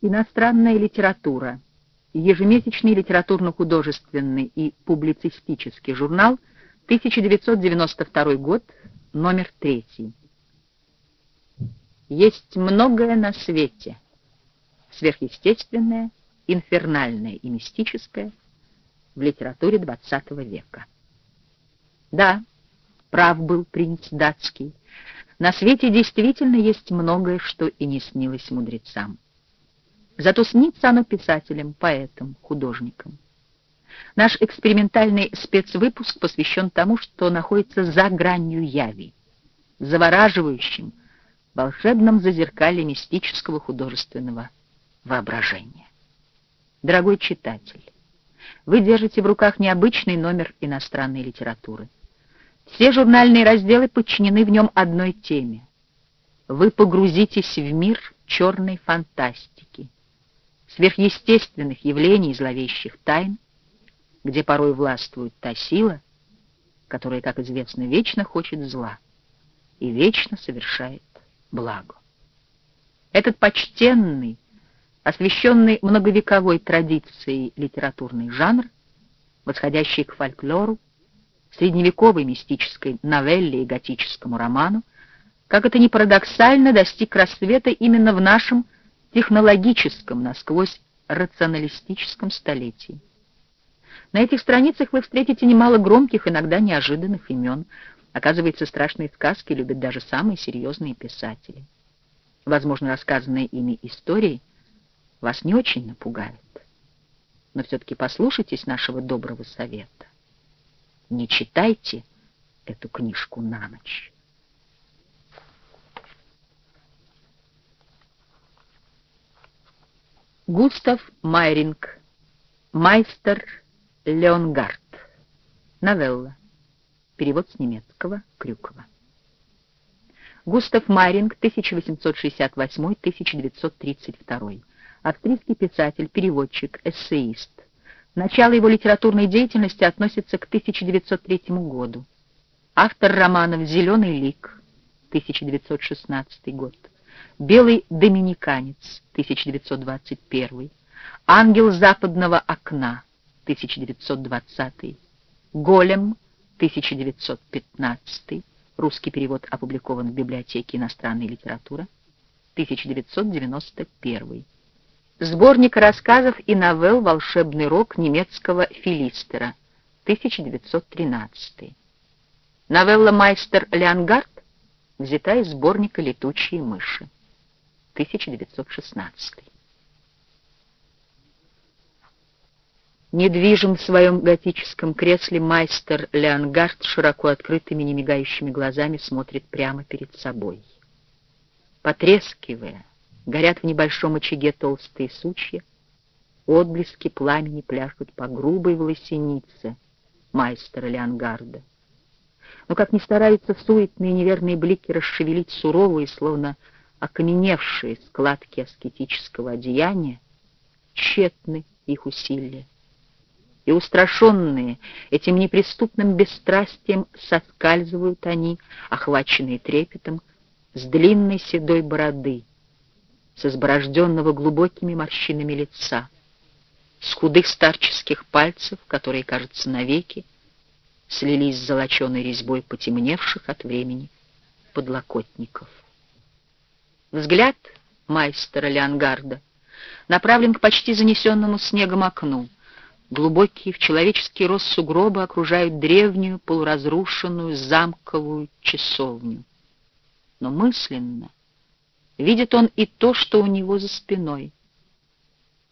Иностранная литература. Ежемесячный литературно-художественный и публицистический журнал, 1992 год, номер 3. Есть многое на свете, сверхъестественное, инфернальное и мистическое в литературе XX века. Да, прав был принц датский. На свете действительно есть многое, что и не снилось мудрецам. Зато снится оно писателям, поэтам, художникам. Наш экспериментальный спецвыпуск посвящен тому, что находится за гранью яви, завораживающим, волшебном зазеркалье мистического художественного воображения. Дорогой читатель, вы держите в руках необычный номер иностранной литературы. Все журнальные разделы подчинены в нем одной теме. Вы погрузитесь в мир черной фантастики, сверхъестественных явлений и зловещих тайн, где порой властвует та сила, которая, как известно, вечно хочет зла и вечно совершает благо. Этот почтенный, освященный многовековой традицией литературный жанр, восходящий к фольклору, средневековой мистической новелле и готическому роману, как это ни парадоксально, достиг рассвета именно в нашем технологическом, насквозь рационалистическом столетии. На этих страницах вы встретите немало громких, иногда неожиданных имен. Оказывается, страшные сказки любят даже самые серьезные писатели. Возможно, рассказанные ими истории вас не очень напугают. Но все-таки послушайтесь нашего доброго совета. Не читайте эту книжку на ночь. Густав Майринг. Майстер Леонгард. Новелла. Перевод с немецкого Крюкова. Густав Майринг, 1868-1932. Австрийский писатель, переводчик, эссеист. Начало его литературной деятельности относится к 1903 году. Автор романов «Зеленый лик» 1916 год, «Белый доминиканец» 1921, «Ангел западного окна» 1920, «Голем» 1915, русский перевод опубликован в библиотеке иностранной литературы, 1991. Сборник рассказов и новелл «Волшебный рок» немецкого Филистера, 1913. Новелла «Майстер Леонгард» взята из сборника «Летучие мыши», 1916. Недвижим в своем готическом кресле майстер Леонгард широко открытыми немигающими глазами смотрит прямо перед собой. Потрескивая, горят в небольшом очаге толстые сучья, отблески пламени пляшут по грубой волосенице майстера Леонгарда. Но как ни стараются суетные неверные блики расшевелить суровые, словно окаменевшие складки аскетического одеяния, тщетны их усилия и устрашенные этим неприступным бесстрастием соскальзывают они, охваченные трепетом, с длинной седой бороды, с изборожденного глубокими морщинами лица, с худых старческих пальцев, которые, кажется, навеки слились с золоченой резьбой потемневших от времени подлокотников. Взгляд майстера Леонгарда направлен к почти занесенному снегом окну, Глубокие в человеческий рост сугробы окружают древнюю полуразрушенную замковую часовню. Но мысленно видит он и то, что у него за спиной.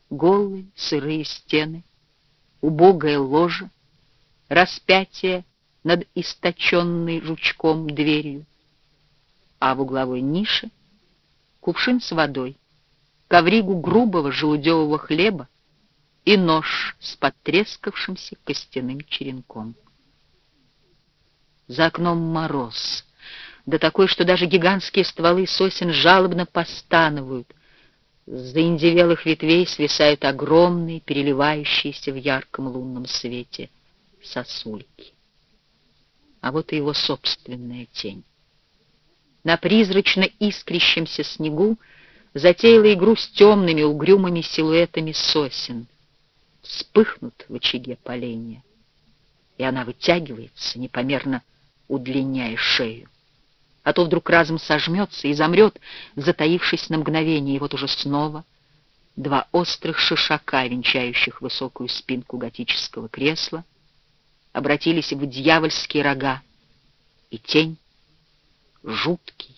Голые сырые стены, убогое ложе, распятие над источенной жучком дверью, а в угловой нише кувшин с водой, ковригу грубого желудевого хлеба, и нож с потрескавшимся костяным черенком. За окном мороз, да такой, что даже гигантские стволы сосен жалобно постанывают. С заиндевелых ветвей свисают огромные, переливающиеся в ярком лунном свете сосульки. А вот и его собственная тень. На призрачно искрящемся снегу затеяла игру с темными угрюмыми силуэтами сосен. Вспыхнут в очаге поленья, и она вытягивается, непомерно удлиняя шею. А то вдруг разом сожмется и замрет, затаившись на мгновение, и вот уже снова два острых шишака, венчающих высокую спинку готического кресла, обратились в дьявольские рога, и тень — жуткий,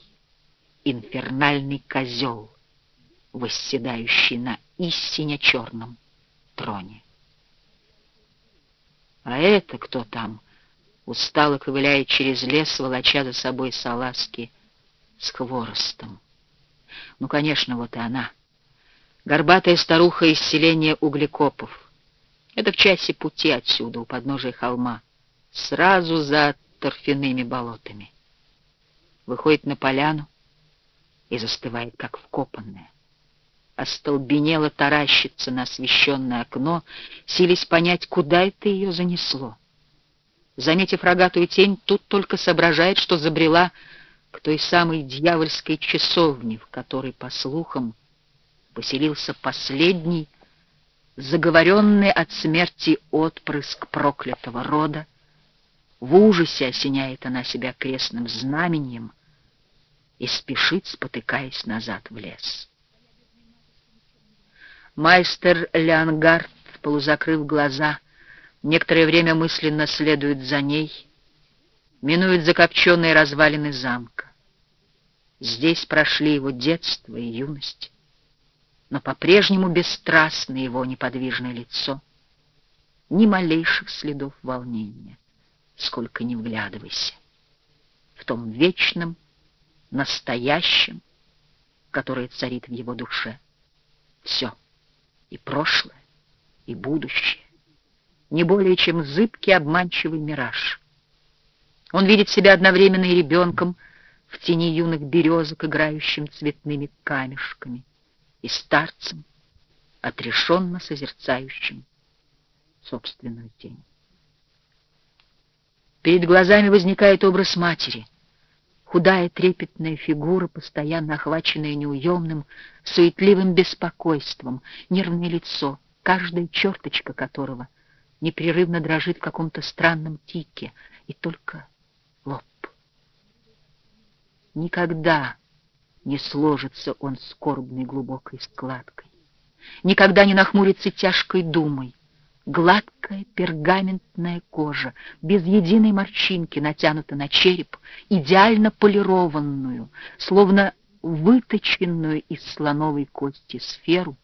инфернальный козел, восседающий на истине черном троне. А это кто там? Устало ковыляет через лес, волоча за собой салазки с хворостом. Ну, конечно, вот и она. Горбатая старуха из селения Углекопов. Это в часе пути отсюда, у подножия холма, сразу за торфяными болотами. Выходит на поляну и застывает, как вкопанная остолбенело таращится на освещенное окно, сились понять, куда это ее занесло. Заметив рогатую тень, тут только соображает, что забрела к той самой дьявольской часовне, в которой, по слухам, поселился последний, заговоренный от смерти отпрыск проклятого рода. В ужасе осеняет она себя крестным знаменем и спешит, спотыкаясь назад в лес. Майстер Леонгард, полузакрыв глаза, некоторое время мысленно следует за ней, минует закопченные развалины замка. Здесь прошли его детство и юность, но по-прежнему бесстрастно его неподвижное лицо, ни малейших следов волнения, сколько не вглядывайся, в том вечном, настоящем, которое царит в его душе. Все — и прошлое, и будущее, не более чем зыбкий обманчивый мираж. Он видит себя одновременно и ребенком в тени юных березок, играющим цветными камешками, и старцем, отрешенно созерцающим собственную тень. Перед глазами возникает образ матери — Худая трепетная фигура, постоянно охваченная неуемным, суетливым беспокойством, нервное лицо, каждая черточка которого непрерывно дрожит в каком-то странном тике, и только лоб. Никогда не сложится он скорбной глубокой складкой, никогда не нахмурится тяжкой думой, Гладкая пергаментная кожа, без единой морщинки, натянута на череп, идеально полированную, словно выточенную из слоновой кости сферу,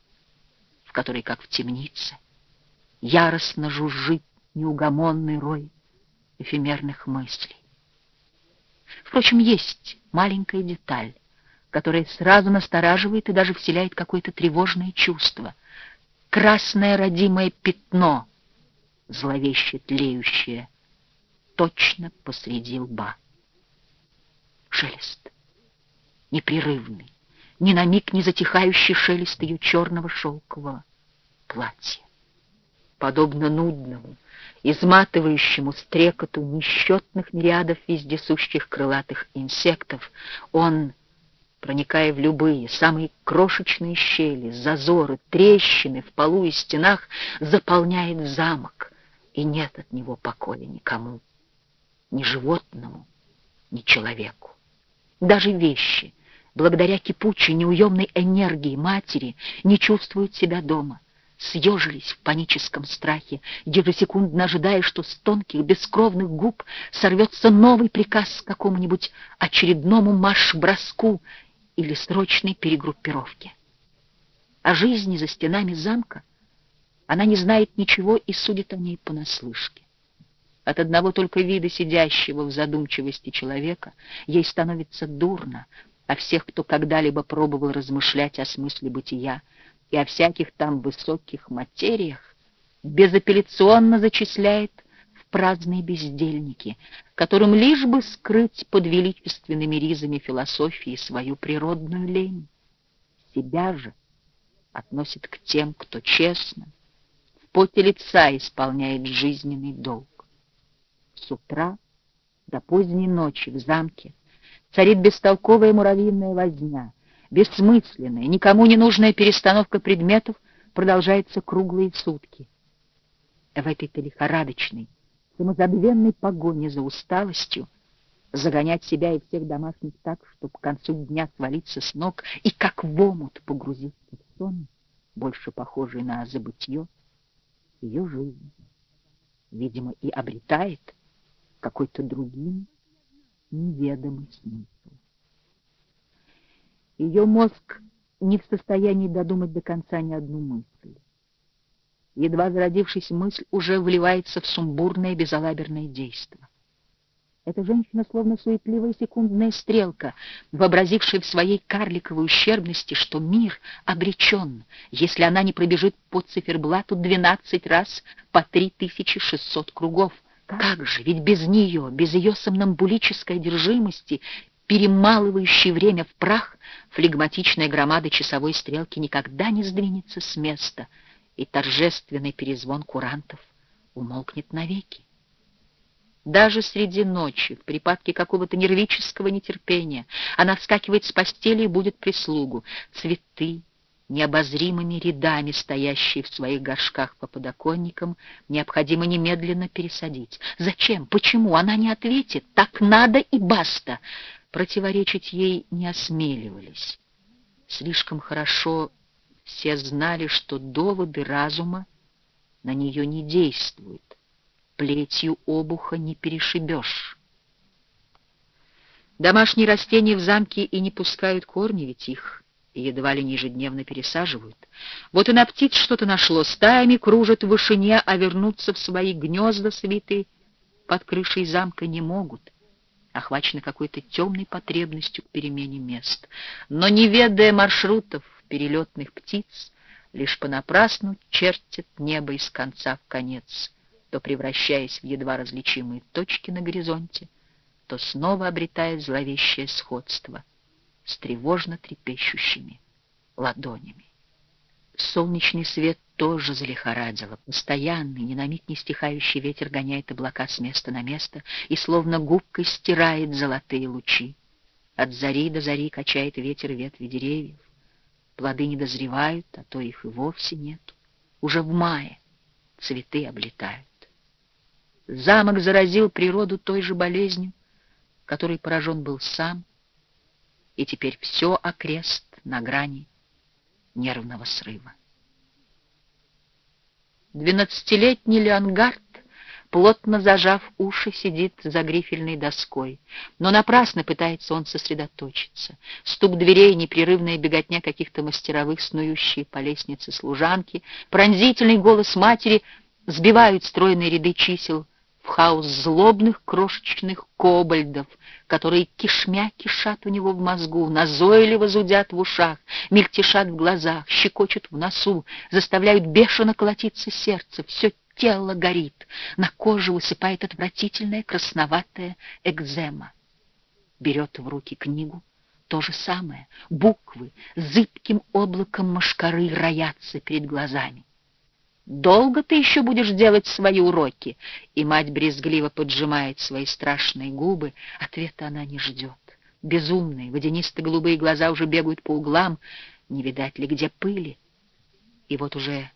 в которой, как в темнице, яростно жужжит неугомонный рой эфемерных мыслей. Впрочем, есть маленькая деталь, которая сразу настораживает и даже вселяет какое-то тревожное чувство — красное родимое пятно, зловеще тлеющее, точно посреди лба. Шелест, непрерывный, ни на миг не затихающий шелест ее черного шелкового платья. Подобно нудному, изматывающему стрекоту несчетных мириадов вездесущих крылатых инсектов, он проникая в любые, самые крошечные щели, зазоры, трещины в полу и стенах, заполняет замок, и нет от него покоя никому, ни животному, ни человеку. Даже вещи, благодаря кипучей, неуемной энергии матери, не чувствуют себя дома, съежились в паническом страхе, ежесекундно ожидая, что с тонких бескровных губ сорвется новый приказ какому-нибудь очередному марш-броску или срочной перегруппировки. О жизни за стенами замка она не знает ничего и судит о ней понаслышке. От одного только вида сидящего в задумчивости человека ей становится дурно, а всех, кто когда-либо пробовал размышлять о смысле бытия и о всяких там высоких материях, безапелляционно зачисляет праздные бездельники, которым лишь бы скрыть под величественными ризами философии свою природную лень. Себя же относит к тем, кто честно, в поте лица исполняет жизненный долг. С утра до поздней ночи в замке царит бестолковая муравьиная возня, Бессмысленная, никому не нужная перестановка предметов продолжается круглые сутки. В этой-то лихорадочной, самозабвенной погоне за усталостью загонять себя и всех домашних так, чтобы к концу дня свалиться с ног и как в омут погрузиться в сон, больше похожий на забытье, ее жизнь, видимо, и обретает какой-то другим неведомый смысл. Ее мозг не в состоянии додумать до конца ни одну мысль. Едва зародившись мысль уже вливается в сумбурное безалаберное действо. Эта женщина словно суетливая секундная стрелка, вообразившая в своей карликовой ущербности, что мир обречен, если она не пробежит по циферблату 12 раз по 3600 кругов. Как же, ведь без нее, без ее сомнамбулической одержимости, перемалывающей время в прах, флегматичная громада часовой стрелки никогда не сдвинется с места, и торжественный перезвон курантов умолкнет навеки. Даже среди ночи, в припадке какого-то нервического нетерпения, она вскакивает с постели и будет прислугу. Цветы, необозримыми рядами стоящие в своих горшках по подоконникам, необходимо немедленно пересадить. Зачем? Почему? Она не ответит. Так надо и баста. Противоречить ей не осмеливались. Слишком хорошо все знали, что доводы разума на нее не действуют плетью обуха не перешибешь. Домашние растения в замке и не пускают корни, ведь их едва ли не ежедневно пересаживают. Вот и на птиц что-то нашло, стаями кружат в вышине, а вернуться в свои гнезда свиты под крышей замка не могут, охвачены какой-то темной потребностью к перемене мест. Но не ведая маршрутов перелетных птиц, лишь понапрасну чертят небо из конца в конец — то превращаясь в едва различимые точки на горизонте, то снова обретая зловещее сходство с тревожно трепещущими ладонями. Солнечный свет тоже залихорадило. Постоянный, ни на миг не стихающий ветер гоняет облака с места на место и словно губкой стирает золотые лучи. От зари до зари качает ветер ветви деревьев. Плоды не дозревают, а то их и вовсе нет. Уже в мае цветы облетают. Замок заразил природу той же болезнью, которой поражен был сам, и теперь все окрест на грани нервного срыва. Двенадцатилетний Леонгард, плотно зажав уши, сидит за грифельной доской. Но напрасно пытается он сосредоточиться. Стук дверей, непрерывная беготня каких-то мастеровых, снующие по лестнице служанки, пронзительный голос матери сбивают стройные ряды чисел — в хаос злобных крошечных кобальдов, которые кишмя кишат у него в мозгу, назойливо зудят в ушах, мельтешат в глазах, щекочут в носу, заставляют бешено колотиться сердце, все тело горит, на коже высыпает отвратительная красноватая экзема. Берет в руки книгу, то же самое, буквы зыбким облаком машкары роятся перед глазами. Долго ты еще будешь делать свои уроки?» И мать брезгливо поджимает свои страшные губы. Ответа она не ждет. Безумные, водянисто-голубые глаза уже бегают по углам. Не видать ли где пыли? И вот уже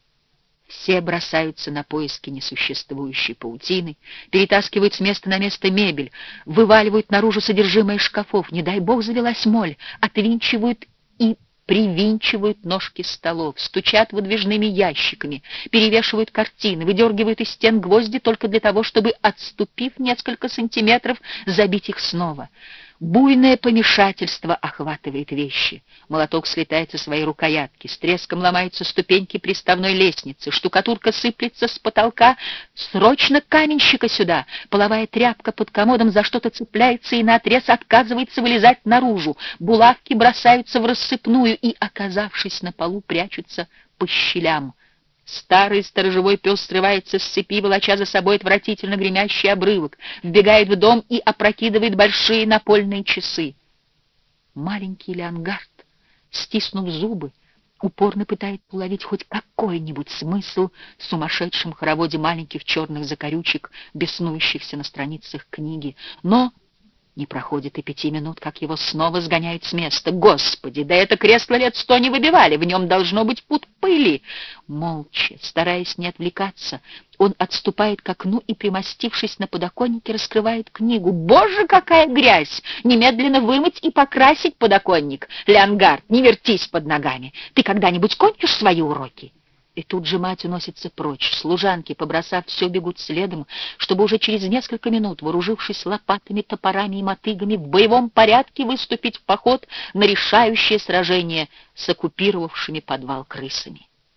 все бросаются на поиски несуществующей паутины, перетаскивают с места на место мебель, вываливают наружу содержимое шкафов. Не дай бог завелась моль, отвинчивают и привинчивают ножки столов, стучат выдвижными ящиками, перевешивают картины, выдергивают из стен гвозди только для того, чтобы, отступив несколько сантиметров, забить их снова. Буйное помешательство охватывает вещи. Молоток слетает со своей рукоятки, с треском ломаются ступеньки приставной лестницы, штукатурка сыплется с потолка. Срочно каменщика сюда! Половая тряпка под комодом за что-то цепляется и наотрез отказывается вылезать наружу. Булавки бросаются в рассыпную и, оказавшись на полу, прячутся по щелям. Старый сторожевой пес срывается с цепи, волоча за собой отвратительно гремящий обрывок, вбегает в дом и опрокидывает большие напольные часы. Маленький Леонгард, стиснув зубы, упорно пытается уловить хоть какой-нибудь смысл в сумасшедшем хороводе маленьких черных закорючек, беснующихся на страницах книги. Но Не проходит и пяти минут, как его снова сгоняют с места. Господи, да это кресло лет сто не выбивали, в нем должно быть пут пыли. Молча, стараясь не отвлекаться, он отступает к окну и, примостившись на подоконнике, раскрывает книгу. Боже, какая грязь! Немедленно вымыть и покрасить подоконник. Леонгард, не вертись под ногами. Ты когда-нибудь кончишь свои уроки? И тут же мать уносится прочь. Служанки, побросав все, бегут следом, чтобы уже через несколько минут, вооружившись лопатами, топорами и мотыгами, в боевом порядке выступить в поход на решающее сражение с оккупировавшими подвал крысами.